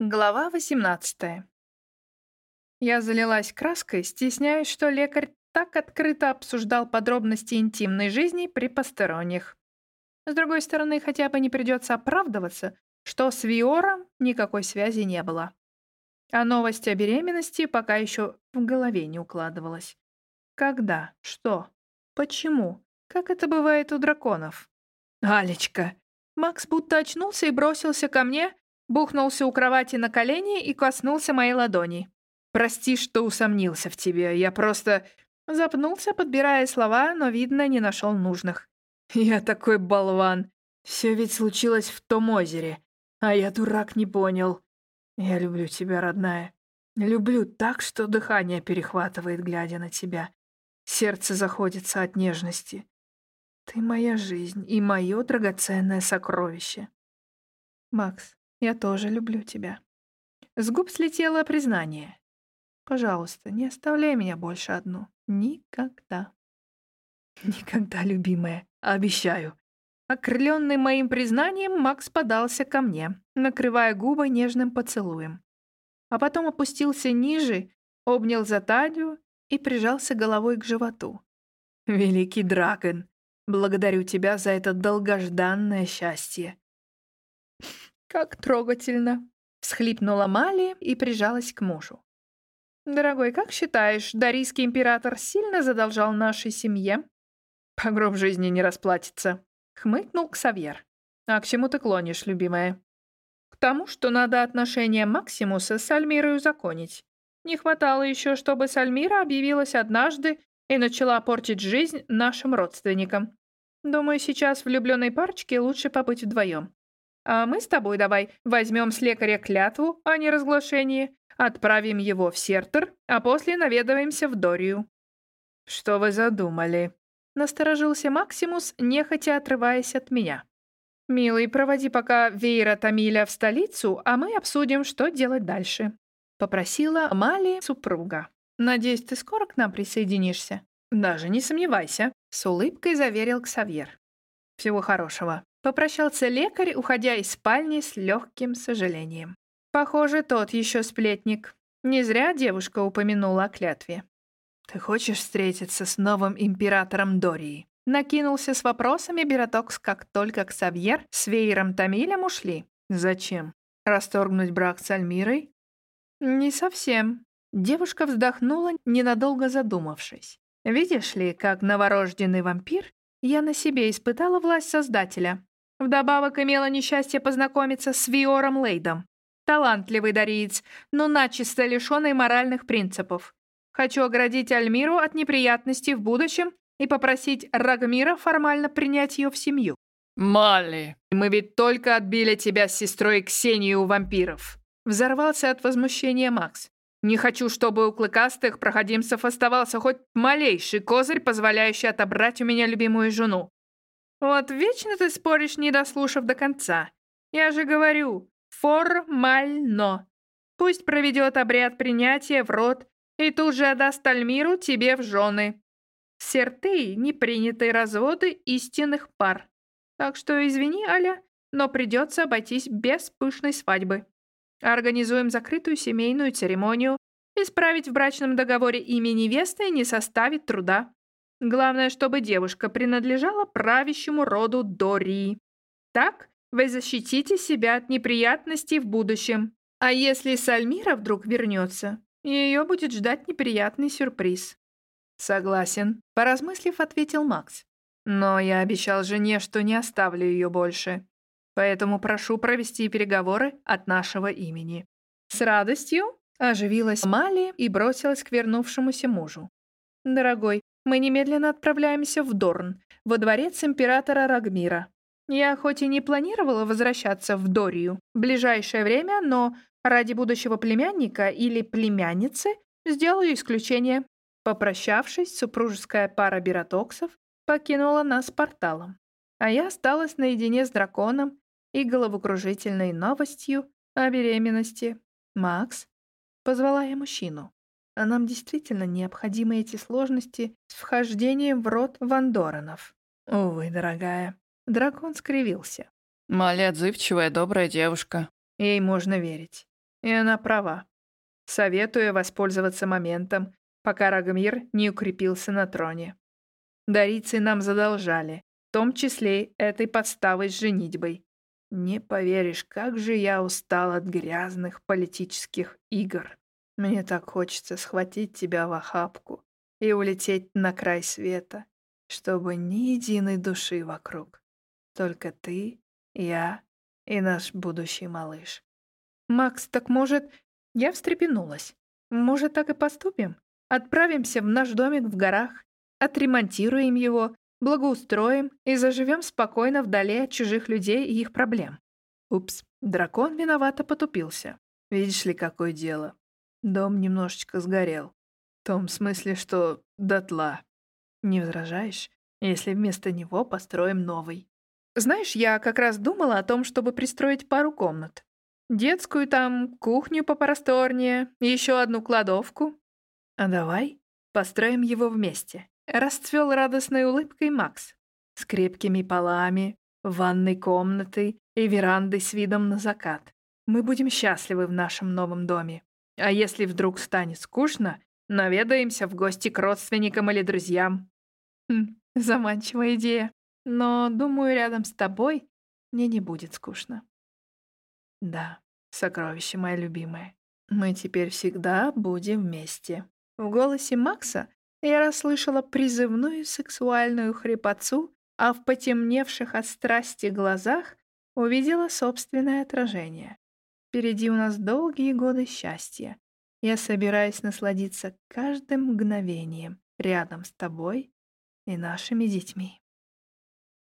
Глава 18. Я залилась краской, стесняясь, что лекарь так открыто обсуждал подробности интимной жизни при посторонних. С другой стороны, хотя бы не придется оправдываться, что с Виором никакой связи не было. А новость о беременности пока еще в голове не укладывалась. Когда? Что? Почему? Как это бывает у драконов? «Алечка!» Макс будто очнулся и бросился ко мне, бухнулся у кровати на колени и коснулся моей ладони. «Прости, что усомнился в тебе. Я просто...» Запнулся, подбирая слова, но, видно, не нашел нужных. «Я такой болван. Все ведь случилось в том озере. А я, дурак, не понял. Я люблю тебя, родная. Люблю так, что дыхание перехватывает, глядя на тебя. Сердце заходится от нежности. Ты моя жизнь и мое драгоценное сокровище. Макс, я тоже люблю тебя. С губ слетело признание. Пожалуйста, не оставляй меня больше одну. Никогда. Никогда, любимая. Обещаю. Окрыленный моим признанием, Макс подался ко мне, накрывая губы нежным поцелуем. А потом опустился ниже, обнял за талию и прижался головой к животу. «Великий Дракон, благодарю тебя за это долгожданное счастье. «Как трогательно!» — всхлипнула Мали и прижалась к мужу. «Дорогой, как считаешь, дарийский император сильно задолжал нашей семье?» «По гроб жизни не расплатится», — хмыкнул Ксавьер. «А к чему ты клонишь, любимая?» «К тому, что надо отношения Максимуса с Альмирой узаконить. Не хватало еще, чтобы Сальмира объявилась однажды и начала портить жизнь нашим родственникам. Думаю, сейчас влюбленной парочке лучше побыть вдвоем. А мы с тобой давай возьмем с лекаря клятву о неразглашении, отправим его в Сертер, а после наведываемся в Дорию». «Что вы задумали?» — насторожился Максимус, нехотя отрываясь от меня. «Милый, проводи пока Вейра Тамиля в столицу, а мы обсудим, что делать дальше», — попросила Мали супруга. «Надеюсь, ты скоро к нам присоединишься?» «Даже не сомневайся», — с улыбкой заверил Ксавьер. «Всего хорошего». Попрощался лекарь, уходя из спальни с легким сожалением. Похоже, тот еще сплетник. Не зря девушка упомянула о клятве. «Ты хочешь встретиться с новым императором Дории?» Накинулся с вопросами Бератокс, как только Ксавьер с Веером Тамилем ушли. «Зачем? Расторгнуть брак с Альмирой?» «Не совсем». Девушка вздохнула, ненадолго задумавшись. «Видишь ли, как новорожденный вампир, я на себе испытала власть Создателя. Вдобавок имела несчастье познакомиться с Виором Лейдом. Талантливый дариец, но начисто лишенный моральных принципов. Хочу оградить Альмиру от неприятностей в будущем и попросить Рагмира формально принять ее в семью. «Мали, мы ведь только отбили тебя с сестрой Ксенией у вампиров!» Взорвался от возмущения Макс. «Не хочу, чтобы у клыкастых проходимцев оставался хоть малейший козырь, позволяющий отобрать у меня любимую жену. Вот вечно ты споришь, не дослушав до конца. Я же говорю, формально. Пусть проведет обряд принятия в рот и тут же отдаст Альмиру тебе в жены. Серты — непринятые разводы истинных пар. Так что извини, Аля, но придется обойтись без пышной свадьбы. Организуем закрытую семейную церемонию. Исправить в брачном договоре имя невесты не составит труда. Главное, чтобы девушка принадлежала правящему роду Дори. Так вы защитите себя от неприятностей в будущем. А если Сальмира вдруг вернется, ее будет ждать неприятный сюрприз. Согласен, поразмыслив, ответил Макс. Но я обещал жене, что не оставлю ее больше. Поэтому прошу провести переговоры от нашего имени. С радостью оживилась Мали и бросилась к вернувшемуся мужу. «Дорогой, мы немедленно отправляемся в Дорн, во дворец императора Рагмира. Я хоть и не планировала возвращаться в Дорию в ближайшее время, но ради будущего племянника или племянницы сделаю исключение. Попрощавшись, супружеская пара биратоксов покинула нас порталом, а я осталась наедине с драконом и головокружительной новостью о беременности. «Макс?» — позвала я мужчину. А нам действительно необходимы эти сложности с вхождением в род Вандоранов. Увы, дорогая. Дракон скривился. Маля отзывчивая, добрая девушка. Ей можно верить. И она права. Советую воспользоваться моментом, пока Рагмир не укрепился на троне. Дарицы нам задолжали, в том числе этой подставой с женитьбой. Не поверишь, как же я устал от грязных политических игр. Мне так хочется схватить тебя в охапку и улететь на край света, чтобы ни единой души вокруг. Только ты, я и наш будущий малыш. Макс, так может... Я встрепенулась. Может, так и поступим? Отправимся в наш домик в горах, отремонтируем его, благоустроим и заживем спокойно вдали от чужих людей и их проблем. Упс, дракон виновато потупился. Видишь ли, какое дело. Дом немножечко сгорел. В том смысле, что дотла. Не возражаешь, если вместо него построим новый? Знаешь, я как раз думала о том, чтобы пристроить пару комнат. Детскую там, кухню попросторнее, еще одну кладовку. А давай построим его вместе. Расцвел радостной улыбкой Макс. С крепкими полами, ванной комнатой и верандой с видом на закат. Мы будем счастливы в нашем новом доме. А если вдруг станет скучно, наведаемся в гости к родственникам или друзьям. Хм, заманчивая идея. Но, думаю, рядом с тобой мне не будет скучно. Да, сокровище мое любимое. Мы теперь всегда будем вместе. В голосе Макса я расслышала призывную сексуальную хрипотцу, а в потемневших от страсти глазах увидела собственное отражение. Впереди у нас долгие годы счастья. Я собираюсь насладиться каждым мгновением рядом с тобой и нашими детьми.